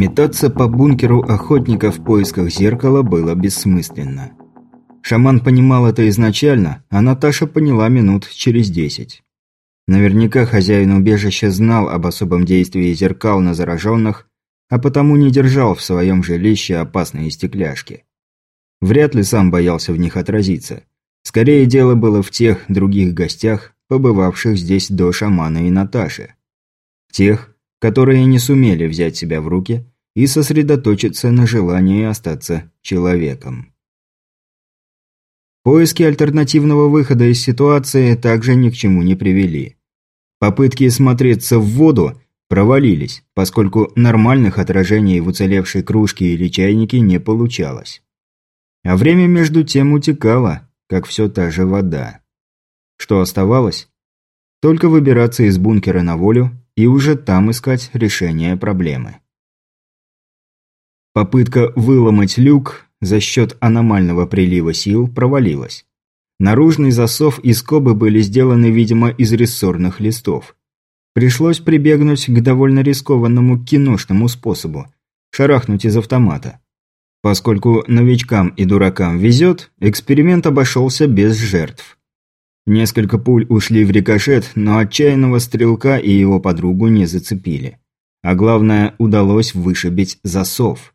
Метаться по бункеру охотника в поисках зеркала было бессмысленно. Шаман понимал это изначально, а Наташа поняла минут через десять. Наверняка хозяин убежища знал об особом действии зеркал на зараженных, а потому не держал в своем жилище опасные стекляшки. Вряд ли сам боялся в них отразиться. Скорее дело было в тех других гостях, побывавших здесь до шамана и Наташи. Тех, которые не сумели взять себя в руки и сосредоточиться на желании остаться человеком. Поиски альтернативного выхода из ситуации также ни к чему не привели. Попытки смотреться в воду провалились, поскольку нормальных отражений в уцелевшей кружке или чайнике не получалось. А время между тем утекало, как все та же вода. Что оставалось? Только выбираться из бункера на волю и уже там искать решение проблемы. Попытка выломать люк за счет аномального прилива сил провалилась. Наружный засов и скобы были сделаны, видимо, из рессорных листов. Пришлось прибегнуть к довольно рискованному киношному способу – шарахнуть из автомата. Поскольку новичкам и дуракам везет, эксперимент обошелся без жертв. Несколько пуль ушли в рикошет, но отчаянного стрелка и его подругу не зацепили. А главное, удалось вышибить засов.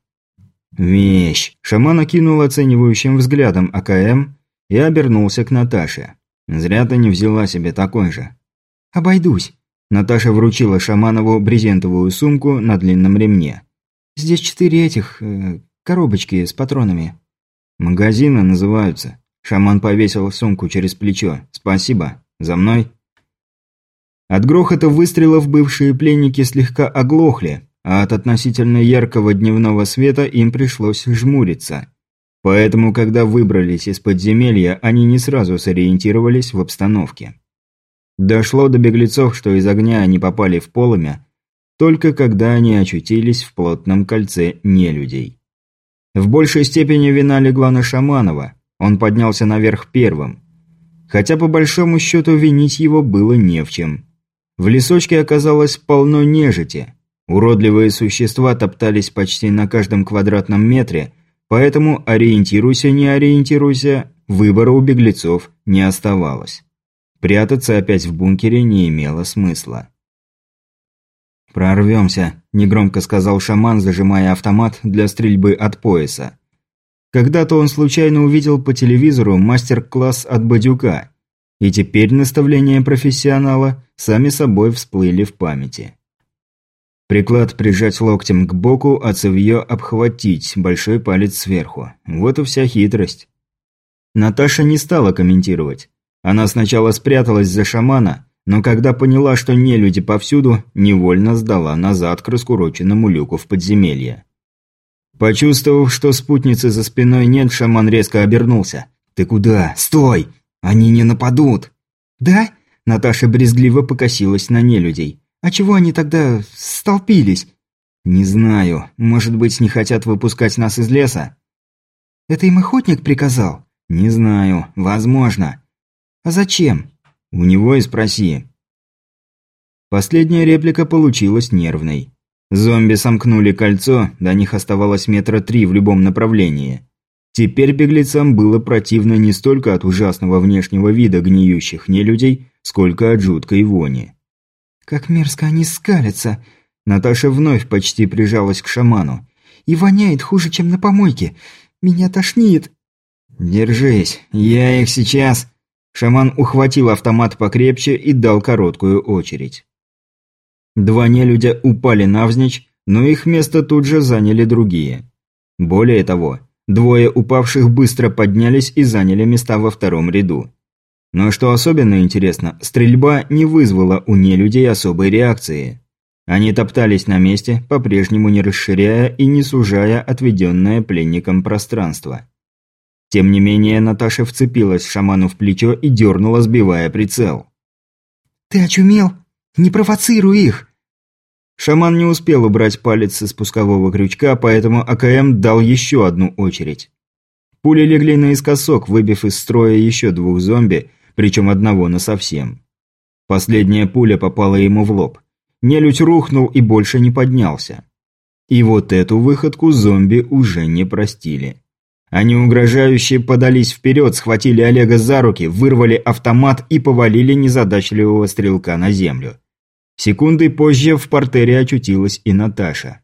«Вещь!» Шаман окинул оценивающим взглядом АКМ и обернулся к Наташе. «Зря ты не взяла себе такой же». «Обойдусь». Наташа вручила Шаманову брезентовую сумку на длинном ремне. «Здесь четыре этих... Э, Коробочки с патронами. Магазины называются. Шаман повесил сумку через плечо. Спасибо. За мной. От грохота выстрелов бывшие пленники слегка оглохли, а от относительно яркого дневного света им пришлось жмуриться. Поэтому, когда выбрались из подземелья, они не сразу сориентировались в обстановке. Дошло до беглецов, что из огня они попали в полымя, только когда они очутились в плотном кольце нелюдей. В большей степени вина легла на Шаманова, он поднялся наверх первым. Хотя по большому счету винить его было не в чем. В лесочке оказалось полно нежити. Уродливые существа топтались почти на каждом квадратном метре, поэтому ориентируйся, не ориентируйся, выбора у беглецов не оставалось. Прятаться опять в бункере не имело смысла. «Прорвемся», – негромко сказал шаман, зажимая автомат для стрельбы от пояса. Когда-то он случайно увидел по телевизору мастер-класс от Бадюка, и теперь наставления профессионала сами собой всплыли в памяти. Приклад прижать локтем к боку, а цевьё обхватить, большой палец сверху. Вот и вся хитрость. Наташа не стала комментировать. Она сначала спряталась за шамана, но когда поняла, что нелюди повсюду, невольно сдала назад к раскуроченному люку в подземелье. Почувствовав, что спутницы за спиной нет, шаман резко обернулся. «Ты куда? Стой! Они не нападут!» «Да?» – Наташа брезгливо покосилась на нелюдей. «А чего они тогда столпились?» «Не знаю. Может быть, не хотят выпускать нас из леса?» «Это им охотник приказал?» «Не знаю. Возможно». «А зачем?» У него и спроси. Последняя реплика получилась нервной. Зомби сомкнули кольцо, до них оставалось метра три в любом направлении. Теперь беглецам было противно не столько от ужасного внешнего вида гниющих нелюдей, сколько от жуткой вони. «Как мерзко они скалятся!» Наташа вновь почти прижалась к шаману. «И воняет хуже, чем на помойке. Меня тошнит!» «Держись, я их сейчас...» Шаман ухватил автомат покрепче и дал короткую очередь. Два нелюдя упали навзничь, но их место тут же заняли другие. Более того, двое упавших быстро поднялись и заняли места во втором ряду. Но что особенно интересно, стрельба не вызвала у нелюдей особой реакции. Они топтались на месте, по-прежнему не расширяя и не сужая отведенное пленникам пространство. Тем не менее, Наташа вцепилась шаману в плечо и дернула, сбивая прицел. «Ты очумел? Не провоцируй их!» Шаман не успел убрать палец со спускового крючка, поэтому АКМ дал еще одну очередь. Пули легли наискосок, выбив из строя еще двух зомби, причем одного насовсем. Последняя пуля попала ему в лоб. Нелюдь рухнул и больше не поднялся. И вот эту выходку зомби уже не простили. Они угрожающе подались вперед, схватили Олега за руки, вырвали автомат и повалили незадачливого стрелка на землю. Секунды позже в портере очутилась и Наташа.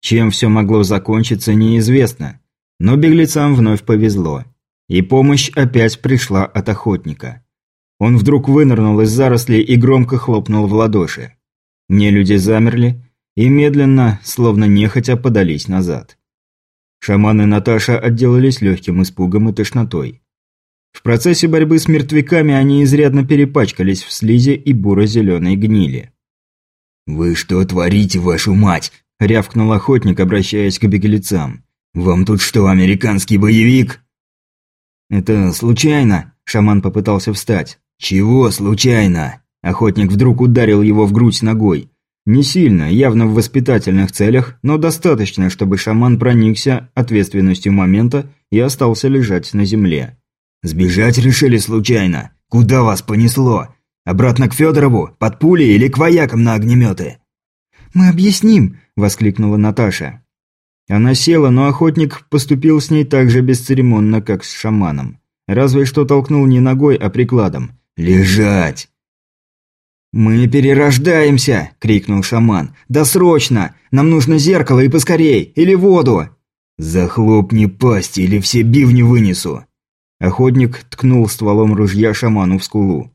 Чем все могло закончиться, неизвестно. Но беглецам вновь повезло. И помощь опять пришла от охотника. Он вдруг вынырнул из зарослей и громко хлопнул в ладоши. Нелюди замерли и медленно, словно нехотя, подались назад. Шаман и Наташа отделались легким испугом и тошнотой. В процессе борьбы с мертвяками они изрядно перепачкались в слизи и буро-зеленой гнили. «Вы что творите, вашу мать?» – рявкнул охотник, обращаясь к беглецам. «Вам тут что, американский боевик?» «Это случайно?» – шаман попытался встать. «Чего случайно?» Охотник вдруг ударил его в грудь ногой. Не сильно, явно в воспитательных целях, но достаточно, чтобы шаман проникся ответственностью момента и остался лежать на земле. «Сбежать решили случайно? Куда вас понесло? Обратно к Федорову? Под пули или к воякам на огнеметы?» «Мы объясним!» – воскликнула Наташа. Она села, но охотник поступил с ней так же бесцеремонно, как с шаманом. Разве что толкнул не ногой, а прикладом. «Лежать!» «Мы перерождаемся!» – крикнул шаман. «Да срочно! Нам нужно зеркало и поскорей! Или воду!» «Захлопни пасть, или все бивни вынесу!» Охотник ткнул стволом ружья шаману в скулу.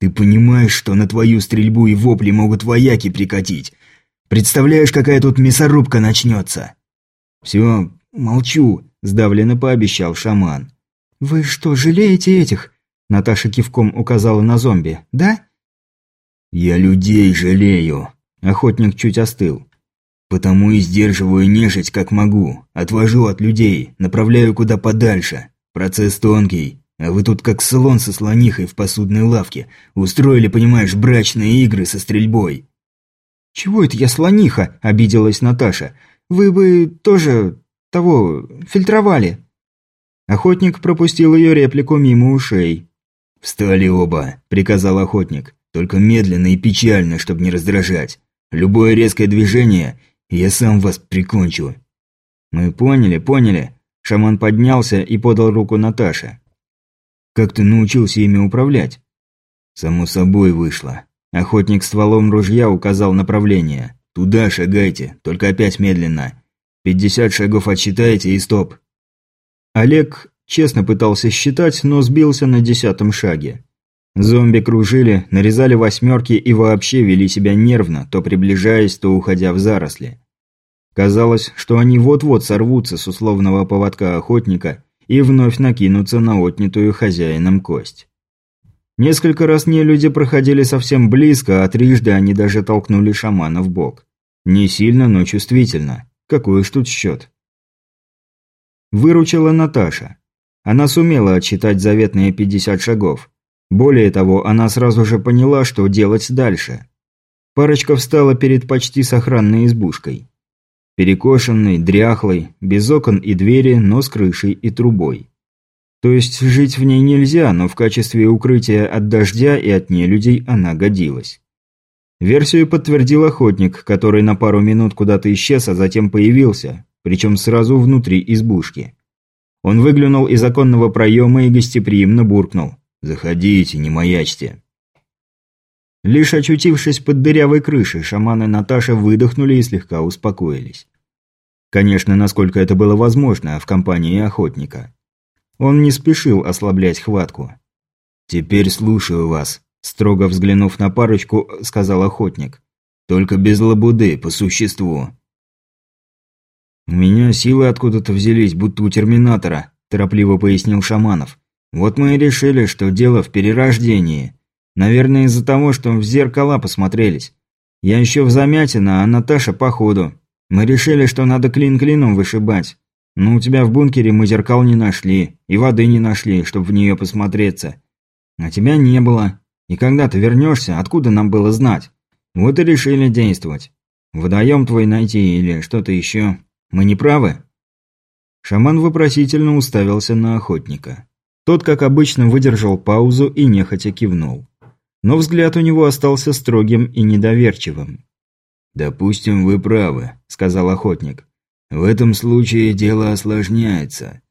«Ты понимаешь, что на твою стрельбу и вопли могут вояки прикатить? Представляешь, какая тут мясорубка начнется?» «Все, молчу», – сдавленно пообещал шаман. «Вы что, жалеете этих?» Наташа кивком указала на зомби. «Да?» «Я людей жалею», – охотник чуть остыл. «Потому и сдерживаю нежить, как могу. Отвожу от людей, направляю куда подальше. Процесс тонкий. А вы тут как слон со слонихой в посудной лавке. Устроили, понимаешь, брачные игры со стрельбой». «Чего это я слониха?» – обиделась Наташа. «Вы бы тоже... того... фильтровали». Охотник пропустил ее реплику мимо ушей. «Встали оба», – приказал охотник. «Только медленно и печально, чтобы не раздражать. Любое резкое движение, я сам вас прикончу». «Мы поняли, поняли». Шаман поднялся и подал руку Наташе. «Как ты научился ими управлять?» «Само собой вышло». Охотник стволом ружья указал направление. «Туда шагайте, только опять медленно. Пятьдесят шагов отсчитаете и стоп. Олег честно пытался считать, но сбился на десятом шаге. Зомби кружили, нарезали восьмерки и вообще вели себя нервно, то приближаясь, то уходя в заросли. Казалось, что они вот-вот сорвутся с условного поводка охотника и вновь накинутся на отнятую хозяином кость. Несколько раз нелюди проходили совсем близко, а трижды они даже толкнули шамана в бок. Не сильно, но чувствительно. Какой уж тут счет. Выручила Наташа. Она сумела отсчитать заветные 50 шагов. Более того, она сразу же поняла, что делать дальше. Парочка встала перед почти сохранной избушкой. Перекошенной, дряхлой, без окон и двери, но с крышей и трубой. То есть жить в ней нельзя, но в качестве укрытия от дождя и от нелюдей она годилась. Версию подтвердил охотник, который на пару минут куда-то исчез, а затем появился, причем сразу внутри избушки. Он выглянул из оконного проема и гостеприимно буркнул. «Заходите, не маячьте». Лишь очутившись под дырявой крышей, шаманы Наташа выдохнули и слегка успокоились. Конечно, насколько это было возможно, в компании охотника. Он не спешил ослаблять хватку. «Теперь слушаю вас», – строго взглянув на парочку, сказал охотник. «Только без лабуды, по существу. «У меня силы откуда-то взялись, будто у Терминатора», – торопливо пояснил Шаманов. «Вот мы и решили, что дело в перерождении. Наверное, из-за того, что в зеркала посмотрелись. Я еще в замятина, а Наташа походу. Мы решили, что надо клин клином вышибать. Но у тебя в бункере мы зеркал не нашли, и воды не нашли, чтобы в нее посмотреться. А тебя не было. И когда ты вернешься, откуда нам было знать? Вот и решили действовать. Водоем твой найти или что-то еще. Мы не правы?» Шаман вопросительно уставился на охотника. Тот, как обычно, выдержал паузу и нехотя кивнул. Но взгляд у него остался строгим и недоверчивым. «Допустим, вы правы», – сказал охотник. «В этом случае дело осложняется.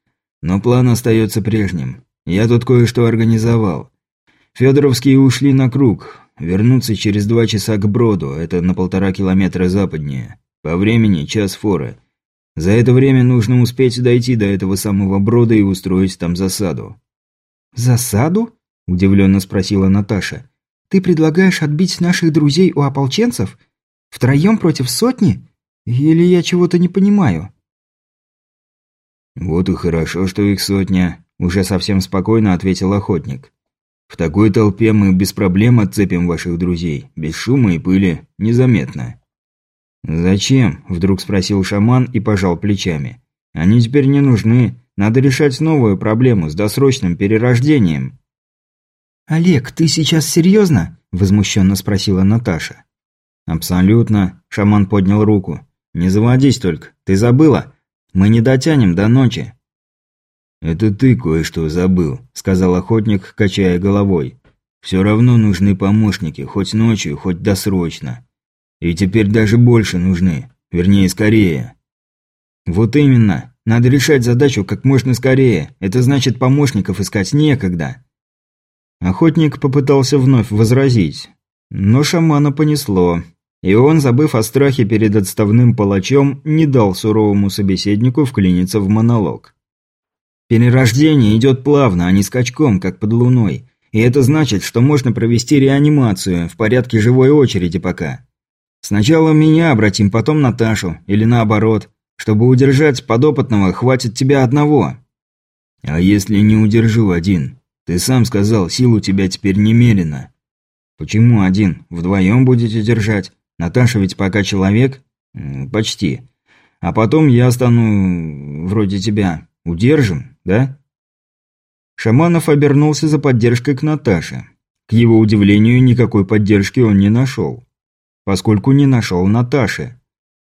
Но план остается прежним. Я тут кое-что организовал. Федоровские ушли на круг. Вернуться через два часа к Броду, это на полтора километра западнее. По времени час форы. За это время нужно успеть дойти до этого самого Брода и устроить там засаду». «Засаду?» – удивленно спросила Наташа. «Ты предлагаешь отбить наших друзей у ополченцев? Втроем против сотни? Или я чего-то не понимаю?» «Вот и хорошо, что их сотня», – уже совсем спокойно ответил охотник. «В такой толпе мы без проблем отцепим ваших друзей, без шума и пыли, незаметно». «Зачем?» – вдруг спросил шаман и пожал плечами. «Они теперь не нужны. Надо решать новую проблему с досрочным перерождением». «Олег, ты сейчас серьезно?» – возмущенно спросила Наташа. «Абсолютно», – шаман поднял руку. «Не заводись только. Ты забыла? Мы не дотянем до ночи». «Это ты кое-что забыл», – сказал охотник, качая головой. «Все равно нужны помощники, хоть ночью, хоть досрочно. И теперь даже больше нужны. Вернее, скорее». «Вот именно. Надо решать задачу как можно скорее. Это значит, помощников искать некогда». Охотник попытался вновь возразить. Но шамана понесло. И он, забыв о страхе перед отставным палачом, не дал суровому собеседнику вклиниться в монолог. Перерождение идет плавно, а не скачком, как под луной. И это значит, что можно провести реанимацию в порядке живой очереди пока. Сначала меня обратим, потом Наташу, или наоборот. Чтобы удержать подопытного, хватит тебя одного. А если не удержу один? Ты сам сказал, сил у тебя теперь немерено. Почему один? Вдвоем будете держать. Наташа ведь пока человек? Почти. А потом я стану вроде тебя. Удержим, да? Шаманов обернулся за поддержкой к Наташе. К его удивлению, никакой поддержки он не нашел. Поскольку не нашел Наташи.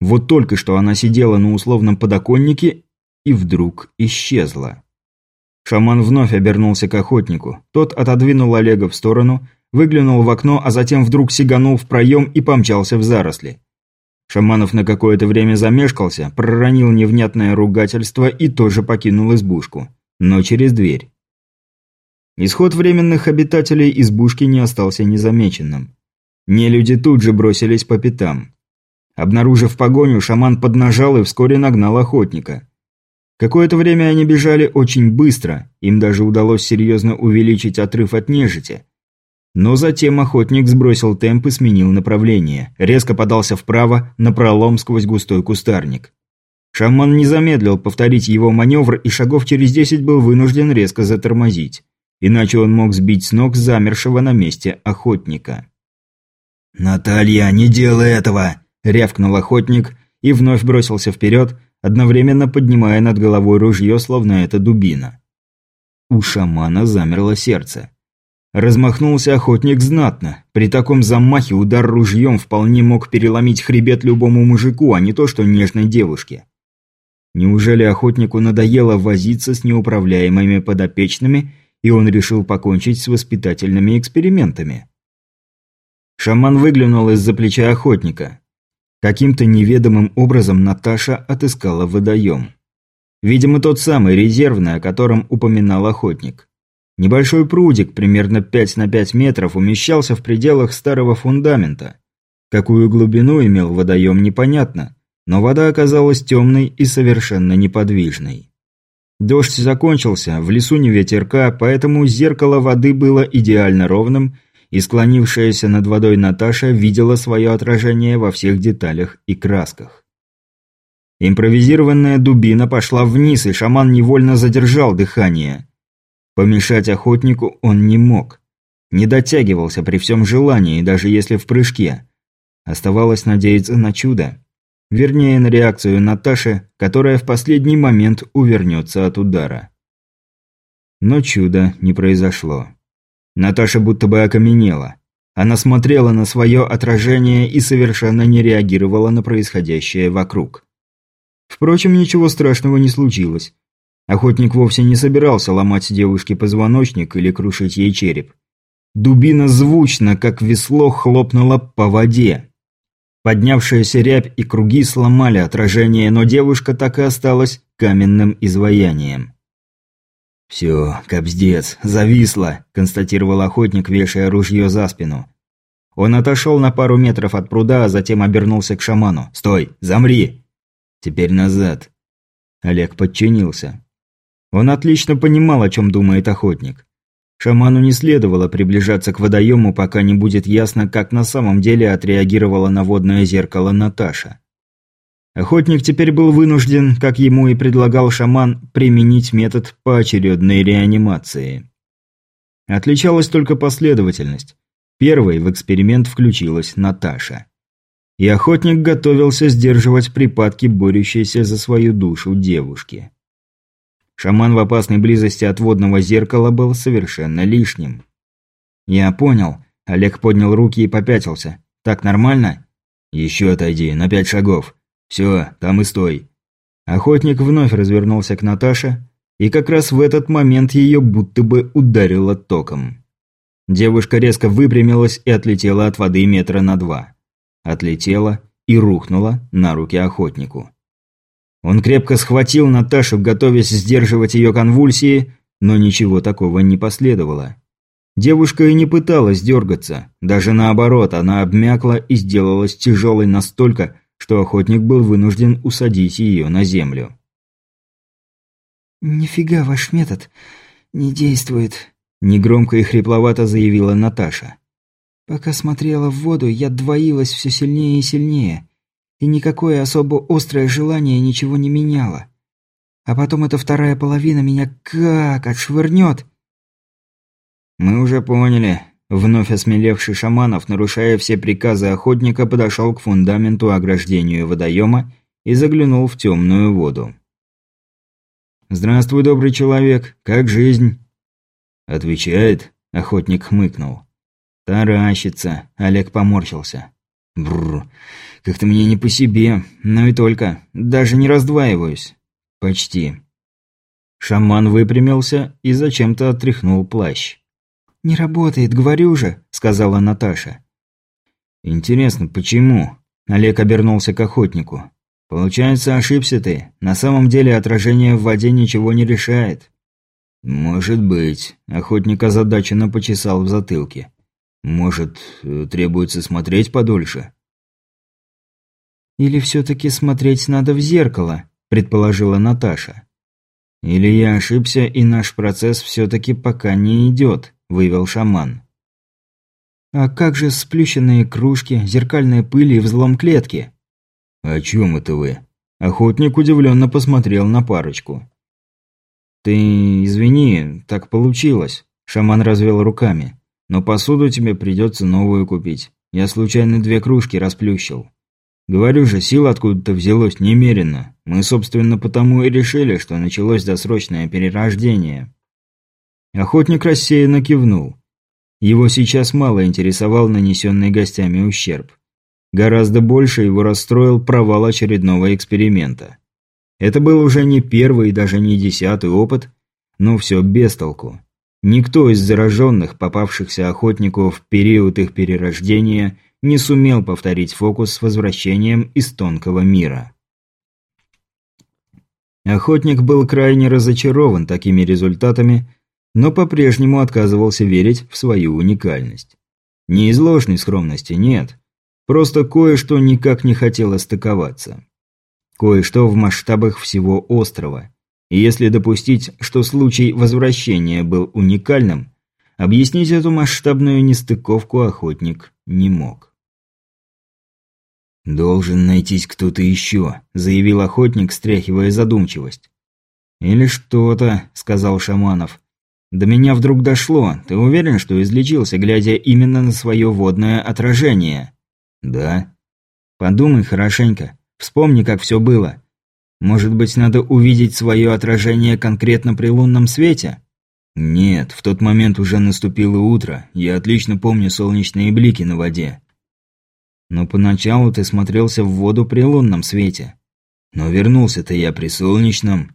Вот только что она сидела на условном подоконнике и вдруг исчезла. Шаман вновь обернулся к охотнику. Тот отодвинул Олега в сторону, выглянул в окно, а затем вдруг сиганул в проем и помчался в заросли. Шаманов на какое-то время замешкался, проронил невнятное ругательство и тоже покинул избушку. Но через дверь. Исход временных обитателей избушки не остался незамеченным. Нелюди тут же бросились по пятам. Обнаружив погоню, шаман поднажал и вскоре нагнал охотника. Какое-то время они бежали очень быстро, им даже удалось серьезно увеличить отрыв от нежити. Но затем охотник сбросил темп и сменил направление, резко подался вправо, на пролом сквозь густой кустарник. Шаман не замедлил повторить его маневр и шагов через десять был вынужден резко затормозить. Иначе он мог сбить с ног замершего на месте охотника. «Наталья, не делай этого!» – рявкнул охотник и вновь бросился вперед, одновременно поднимая над головой ружье, словно это дубина. У шамана замерло сердце. Размахнулся охотник знатно. При таком замахе удар ружьем вполне мог переломить хребет любому мужику, а не то что нежной девушке. Неужели охотнику надоело возиться с неуправляемыми подопечными, и он решил покончить с воспитательными экспериментами? Шаман выглянул из-за плеча охотника. Каким-то неведомым образом Наташа отыскала водоем. Видимо, тот самый резервный, о котором упоминал охотник. Небольшой прудик, примерно 5 на 5 метров, умещался в пределах старого фундамента. Какую глубину имел водоем, непонятно, но вода оказалась темной и совершенно неподвижной. Дождь закончился, в лесу не ветерка, поэтому зеркало воды было идеально ровным – и склонившаяся над водой Наташа видела свое отражение во всех деталях и красках. Импровизированная дубина пошла вниз, и шаман невольно задержал дыхание. Помешать охотнику он не мог. Не дотягивался при всем желании, даже если в прыжке. Оставалось надеяться на чудо. Вернее, на реакцию Наташи, которая в последний момент увернется от удара. Но чуда не произошло. Наташа будто бы окаменела. Она смотрела на свое отражение и совершенно не реагировала на происходящее вокруг. Впрочем, ничего страшного не случилось. Охотник вовсе не собирался ломать девушке позвоночник или крушить ей череп. Дубина звучно, как весло, хлопнула по воде. Поднявшаяся рябь и круги сломали отражение, но девушка так и осталась каменным изваянием. «Все, кобздец, зависла», – констатировал охотник, вешая ружье за спину. Он отошел на пару метров от пруда, а затем обернулся к шаману. «Стой! Замри!» «Теперь назад!» Олег подчинился. Он отлично понимал, о чем думает охотник. Шаману не следовало приближаться к водоему, пока не будет ясно, как на самом деле отреагировала на водное зеркало Наташа. Охотник теперь был вынужден, как ему и предлагал шаман, применить метод поочередной реанимации. Отличалась только последовательность. Первой в эксперимент включилась Наташа. И охотник готовился сдерживать припадки борющейся за свою душу девушки. Шаман в опасной близости от водного зеркала был совершенно лишним. «Я понял». Олег поднял руки и попятился. «Так нормально?» «Еще отойди, на пять шагов. Все, там и стой». Охотник вновь развернулся к Наташе, и как раз в этот момент ее будто бы ударило током. Девушка резко выпрямилась и отлетела от воды метра на два. Отлетела и рухнула на руки охотнику. Он крепко схватил Наташу, готовясь сдерживать ее конвульсии, но ничего такого не последовало. Девушка и не пыталась дергаться, даже наоборот, она обмякла и сделалась тяжелой настолько, что охотник был вынужден усадить ее на землю. «Нифига ваш метод не действует», – негромко и хрипловато заявила Наташа. «Пока смотрела в воду, я двоилась все сильнее и сильнее и никакое особо острое желание ничего не меняло. А потом эта вторая половина меня как отшвырнет. Мы уже поняли. Вновь осмелевший Шаманов, нарушая все приказы охотника, подошел к фундаменту ограждению водоема и заглянул в темную воду. «Здравствуй, добрый человек. Как жизнь?» «Отвечает?» – охотник хмыкнул. «Таращится», – Олег поморщился. Бррр, как-то мне не по себе, но и только. Даже не раздваиваюсь. Почти. Шаман выпрямился и зачем-то отряхнул плащ. «Не работает, говорю же», — сказала Наташа. «Интересно, почему?» Олег обернулся к охотнику. «Получается, ошибся ты. На самом деле отражение в воде ничего не решает». «Может быть», – охотник озадаченно почесал в затылке. Может, э, требуется смотреть подольше? Или все-таки смотреть надо в зеркало, предположила Наташа. Или я ошибся, и наш процесс все-таки пока не идет, вывел шаман. А как же сплющенные кружки, зеркальная пыль и взлом клетки? О чем это вы? Охотник удивленно посмотрел на парочку. «Ты извини, так получилось», – шаман развел руками. Но посуду тебе придется новую купить. Я случайно две кружки расплющил. Говорю же, сил откуда-то взялось немерено. Мы, собственно, потому и решили, что началось досрочное перерождение. Охотник рассеянно кивнул. Его сейчас мало интересовал нанесенный гостями ущерб. Гораздо больше его расстроил провал очередного эксперимента. Это был уже не первый и даже не десятый опыт, но все без толку. Никто из зараженных, попавшихся охотнику в период их перерождения, не сумел повторить фокус с возвращением из тонкого мира. Охотник был крайне разочарован такими результатами, но по-прежнему отказывался верить в свою уникальность. Не из ложной скромности, нет. Просто кое-что никак не хотело стыковаться. Кое-что в масштабах всего острова. И если допустить, что случай возвращения был уникальным, объяснить эту масштабную нестыковку охотник не мог. «Должен найтись кто-то еще», – заявил охотник, стряхивая задумчивость. «Или что-то», – сказал Шаманов. «До меня вдруг дошло. Ты уверен, что излечился, глядя именно на свое водное отражение?» «Да». «Подумай хорошенько. Вспомни, как все было. Может быть, надо увидеть свое отражение конкретно при лунном свете? Нет, в тот момент уже наступило утро. Я отлично помню солнечные блики на воде. Но поначалу ты смотрелся в воду при лунном свете. Но вернулся-то я при солнечном.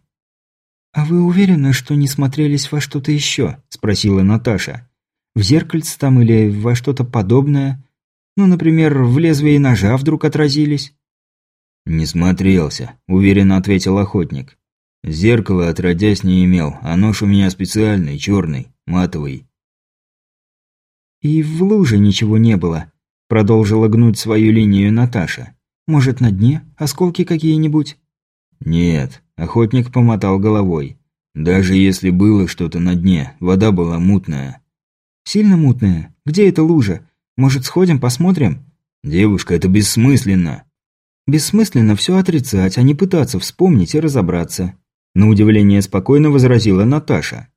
«А вы уверены, что не смотрелись во что-то еще?» – спросила Наташа. «В зеркальце там или во что-то подобное? Ну, например, в лезвие ножа вдруг отразились?» «Не смотрелся», – уверенно ответил охотник. «Зеркало отродясь не имел, а нож у меня специальный, черный, матовый». «И в луже ничего не было», – продолжила гнуть свою линию Наташа. «Может, на дне? Осколки какие-нибудь?» «Нет», – охотник помотал головой. «Даже если было что-то на дне, вода была мутная». «Сильно мутная? Где эта лужа? Может, сходим, посмотрим?» «Девушка, это бессмысленно». «Бессмысленно все отрицать, а не пытаться вспомнить и разобраться». На удивление спокойно возразила Наташа.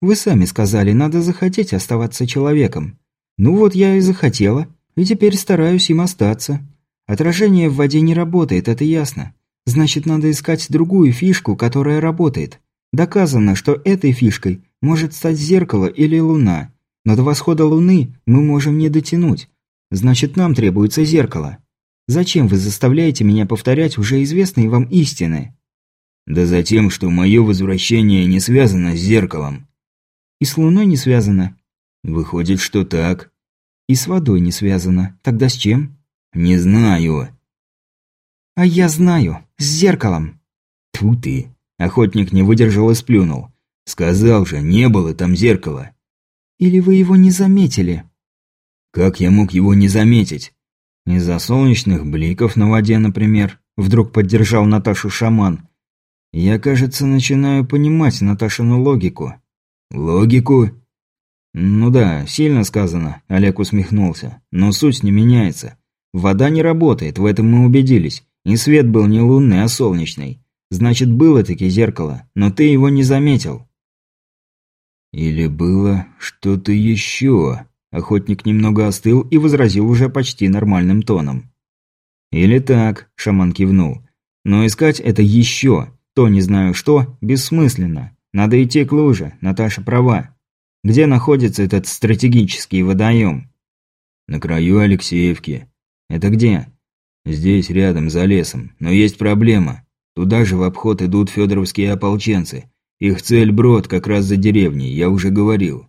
«Вы сами сказали, надо захотеть оставаться человеком. Ну вот я и захотела, и теперь стараюсь им остаться. Отражение в воде не работает, это ясно. Значит, надо искать другую фишку, которая работает. Доказано, что этой фишкой может стать зеркало или луна. Но до восхода луны мы можем не дотянуть. Значит, нам требуется зеркало. Зачем вы заставляете меня повторять уже известные вам истины? Да за тем, что мое возвращение не связано с зеркалом. И с луной не связано. Выходит, что так. И с водой не связано. Тогда с чем? Не знаю. А я знаю. С зеркалом. Тьфу ты. Охотник не выдержал и сплюнул. Сказал же, не было там зеркала. Или вы его не заметили? Как я мог его не заметить? Из-за солнечных бликов на воде, например. Вдруг поддержал Наташу шаман. Я, кажется, начинаю понимать Наташину логику. Логику? Ну да, сильно сказано, Олег усмехнулся. Но суть не меняется. Вода не работает, в этом мы убедились. И свет был не лунный, а солнечный. Значит, было-таки зеркало, но ты его не заметил. Или было что-то еще? Охотник немного остыл и возразил уже почти нормальным тоном. Или так, шаман кивнул. Но искать это еще, то не знаю что, бессмысленно. Надо идти к луже, Наташа права. Где находится этот стратегический водоем? На краю Алексеевки. Это где? Здесь, рядом, за лесом. Но есть проблема. Туда же в обход идут федоровские ополченцы. Их цель брод как раз за деревней, я уже говорил.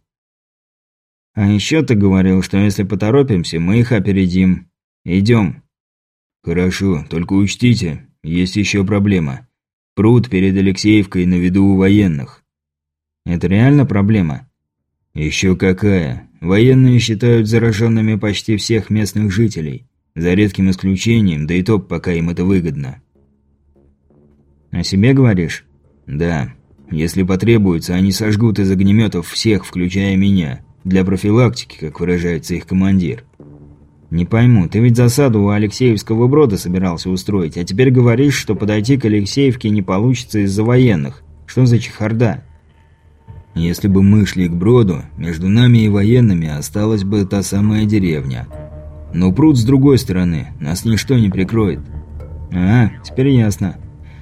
А еще ты говорил, что если поторопимся, мы их опередим. Идем. Хорошо, только учтите, есть еще проблема. Пруд перед Алексеевкой на виду у военных. Это реально проблема? Еще какая. Военные считают зараженными почти всех местных жителей. За редким исключением, да и то, пока им это выгодно. О себе говоришь? Да. Если потребуется, они сожгут из огнеметов всех, включая меня. Для профилактики, как выражается их командир. Не пойму, ты ведь засаду у Алексеевского брода собирался устроить, а теперь говоришь, что подойти к Алексеевке не получится из-за военных. Что за чехарда? Если бы мы шли к броду, между нами и военными осталась бы та самая деревня. Но пруд с другой стороны, нас ничто не прикроет. А, теперь ясно.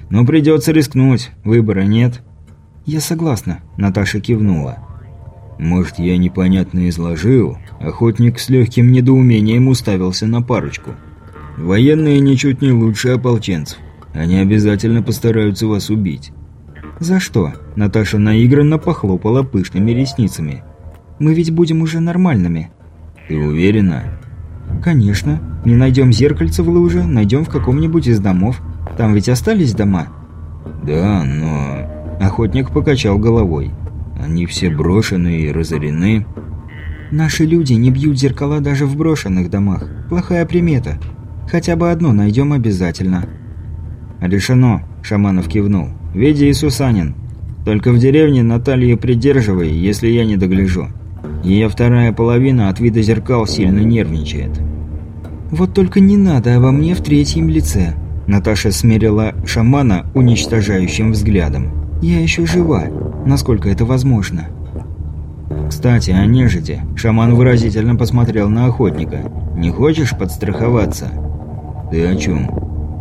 Но придется рискнуть, выбора нет. Я согласна, Наташа кивнула. Может, я непонятно изложил? Охотник с легким недоумением уставился на парочку. Военные ничуть не лучше ополченцев. Они обязательно постараются вас убить. «За что?» – Наташа наигранно похлопала пышными ресницами. «Мы ведь будем уже нормальными». «Ты уверена?» «Конечно. Не найдем зеркальце в луже, найдем в каком-нибудь из домов. Там ведь остались дома?» «Да, но...» Охотник покачал головой. «Они все брошены и разорены». «Наши люди не бьют зеркала даже в брошенных домах. Плохая примета. Хотя бы одно найдем обязательно». «Решено», – Шаманов кивнул. «Веди Иисусанин. Только в деревне Наталью придерживай, если я не догляжу. Ее вторая половина от вида зеркал сильно нервничает». «Вот только не надо обо мне в третьем лице», – Наташа смерила шамана уничтожающим взглядом. «Я еще жива, насколько это возможно». «Кстати, о нежити». Шаман выразительно посмотрел на охотника. «Не хочешь подстраховаться?» «Ты о чем?»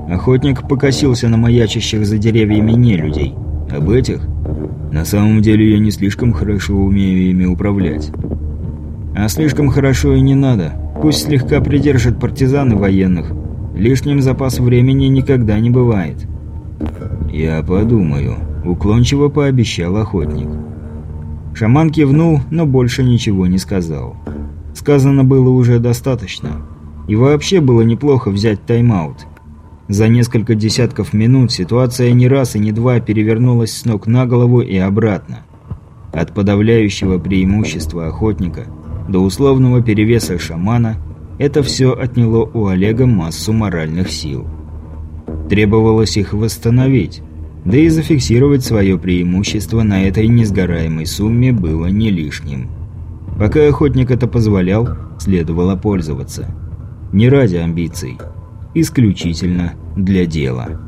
Охотник покосился на маячащих за деревьями нелюдей. «Об этих? На самом деле я не слишком хорошо умею ими управлять». «А слишком хорошо и не надо. Пусть слегка придержат партизаны военных. Лишним запас времени никогда не бывает». «Я подумаю», – уклончиво пообещал охотник. Шаман кивнул, но больше ничего не сказал. Сказано было уже достаточно. И вообще было неплохо взять тайм-аут. За несколько десятков минут ситуация не раз и не два перевернулась с ног на голову и обратно. От подавляющего преимущества охотника до условного перевеса шамана это все отняло у Олега массу моральных сил. Требовалось их восстановить, да и зафиксировать свое преимущество на этой несгораемой сумме было не лишним. Пока охотник это позволял, следовало пользоваться. Не ради амбиций, исключительно для дела.